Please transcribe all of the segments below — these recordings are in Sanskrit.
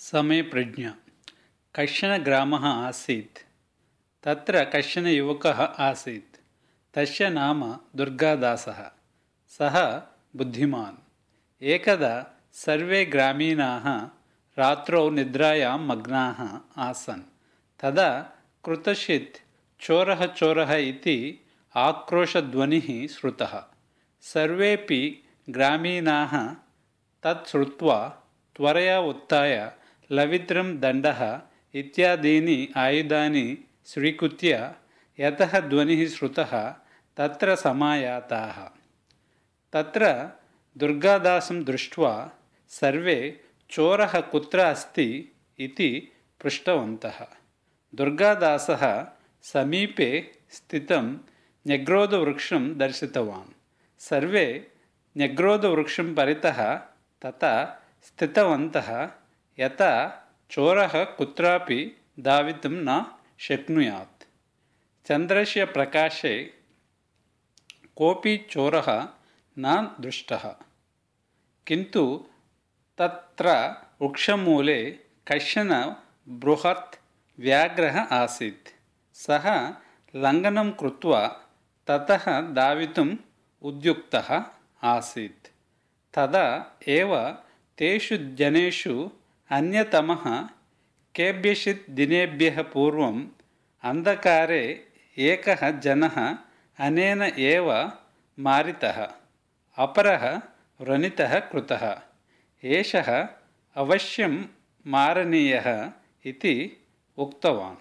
समयप्रज्ञा। कश्चन ग्रामः आसीत्। तत्र कश्चन युवकः आसीत्। तस्य नाम दुर्गादासः। सः बुद्धिमान्। एकदा सर्वे ग्रामीणाः रात्रौ निद्रायां मग्नाः आसन्। तदा कुत्रचित् चोरः चोरः इति आक्रोशध्वनिः श्रुतः। सर्वेपि ग्रामीणाः तत् श्रुत्वा त्वरया उत्थाय लवित्रं दण्डः इत्यादीनि आयुधानि स्वीकृत्य यतः ध्वनिः श्रुतः, तत्र समायाताः। तत्र दुर्गादासं दृष्ट्वा सर्वे चोरः कुत्र अस्ति इति पृष्टवन्तः। दुर्गादासः समीपे स्थितं न्यग्रोधवृक्षं दर्शितवान्। सर्वे न्यग्रोधवृक्षं परितः तथा स्थितवन्तः। यथा चोरः कुत्रापि धावितुं न शक्नुयात्। चन्द्रस्य प्रकाशे कोऽपि चोरः न दृष्टः। किन्तु तत्र वृक्षमूले कश्चन बृहत् व्याघ्रः आसीत्। सः लङ्घनं कृत्वा ततः धावितुम् उद्युक्तः आसीत्। तदा एव तेषु जनेषु अन्यतमः केभ्यश्चित् दिनेभ्यः पूर्वम् अन्धकारे एकः जनः अनेन एव मारितः अपरः व्रणितः कृतः। एषः अवश्यं मारणीयः इति उक्तवान्।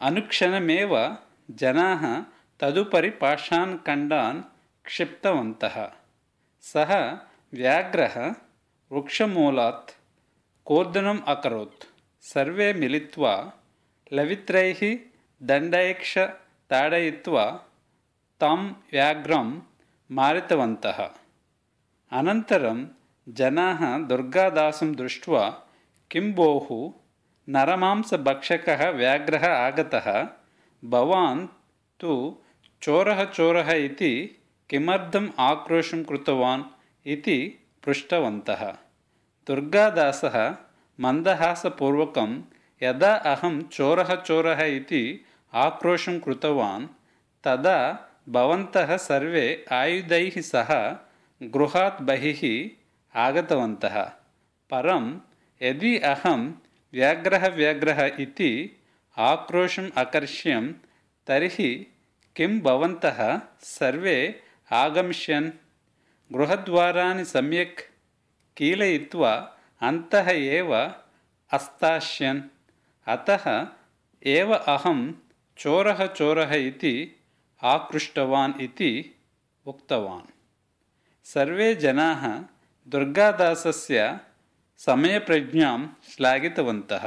अनुक्षणमेव जनाः तदुपरि पाषान् खण्डान् क्षिप्तवन्तः। सः व्याघ्रः वृक्षमूलात् कूर्दनम् अकरोत्। सर्वे मिलित्वा लवित्रैः दण्डैक्ष ताडयित्वा तं व्याघ्रं मारितवन्तः। अनन्तरं जनाः दुर्गादासं दृष्ट्वा किं भोः नरमांसभक्षकः व्याघ्रः आगतः भवान् तु चोरः चोरः इति किमर्थम् आक्रोशं कृतवान्? इति पृष्टवन्तः दुर्गादासः मन्दहासपूर्वकं यदा अहं चोरः चोरः इति आक्रोशं कृतवान् तदा भवन्तः सर्वे आयुधैः सह गृहात् बहिः आगतवन्तः। परं यदि अहं व्याघ्रः व्याघ्रः इति आक्रोशम् अकर्ष्यं तर्हि किं भवन्तः सर्वे आगमिष्यन्? गृहद्वाराणि सम्यक् कीलयित्वा अन्तः एव अस्तास्यन् अतः एव अहं चोरः चोरः इति आकृष्टवान् इति उक्तवान् सर्वे जनाः दुर्गादासस्य समयप्रज्ञां श्लाघितवन्तः